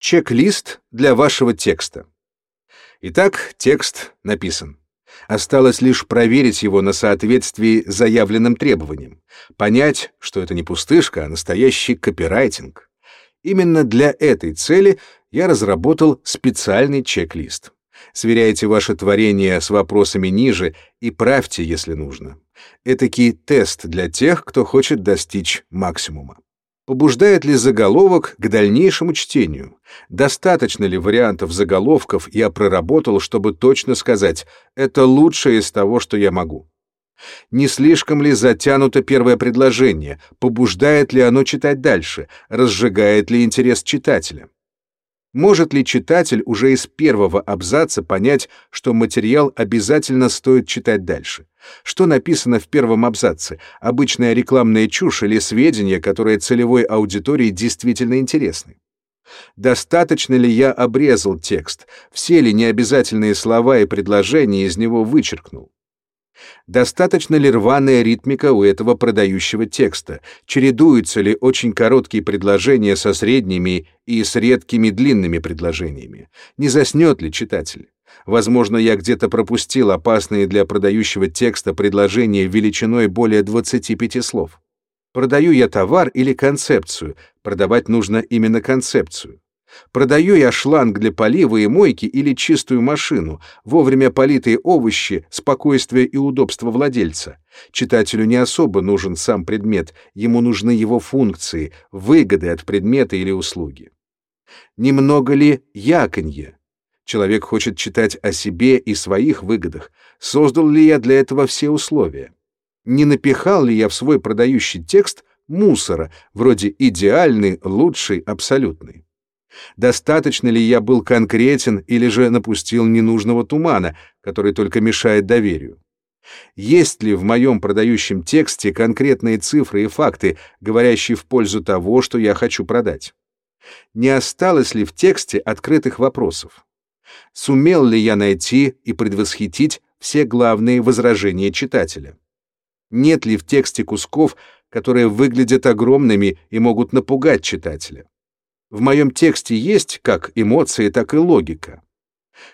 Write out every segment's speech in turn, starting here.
Чек-лист для вашего текста. Итак, текст написан. Осталось лишь проверить его на соответствии заявленным требованиям, понять, что это не пустышка, а настоящий копирайтинг. Именно для этой цели я разработал специальный чек-лист. Сверяйте ваше творение с вопросами ниже и правьте, если нужно. Этакий тест для тех, кто хочет достичь максимума. Побуждает ли заголовок к дальнейшему чтению? Достаточно ли вариантов заголовков я проработал, чтобы точно сказать «это лучшее из того, что я могу»? Не слишком ли затянуто первое предложение? Побуждает ли оно читать дальше? Разжигает ли интерес читателя? Может ли читатель уже из первого абзаца понять, что материал обязательно стоит читать дальше? Что написано в первом абзаце? Обычная рекламная чушь или сведения, которые целевой аудитории действительно интересны? Достаточно ли я обрезал текст? Все ли необязательные слова и предложения из него вычеркнул? Достаточно ли рваная ритмика у этого продающего текста? Чередуются ли очень короткие предложения со средними и с редкими длинными предложениями? Не заснет ли читатель? Возможно, я где-то пропустил опасные для продающего текста предложения величиной более 25 слов. Продаю я товар или концепцию? Продавать нужно именно концепцию. Продаю я шланг для полива и мойки или чистую машину, вовремя политые овощи, спокойствие и удобство владельца. Читателю не особо нужен сам предмет, ему нужны его функции, выгоды от предмета или услуги. Немного ли яконье? Человек хочет читать о себе и своих выгодах. Создал ли я для этого все условия? Не напихал ли я в свой продающий текст мусора, вроде идеальный, лучший, абсолютный? Достаточно ли я был конкретен или же напустил ненужного тумана, который только мешает доверию? Есть ли в моем продающем тексте конкретные цифры и факты, говорящие в пользу того, что я хочу продать? Не осталось ли в тексте открытых вопросов? Сумел ли я найти и предвосхитить все главные возражения читателя? Нет ли в тексте кусков, которые выглядят огромными и могут напугать читателя? В моем тексте есть как эмоции, так и логика.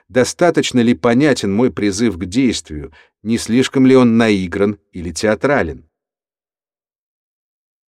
Достаточно ли понятен мой призыв к действию, не слишком ли он наигран или театрален?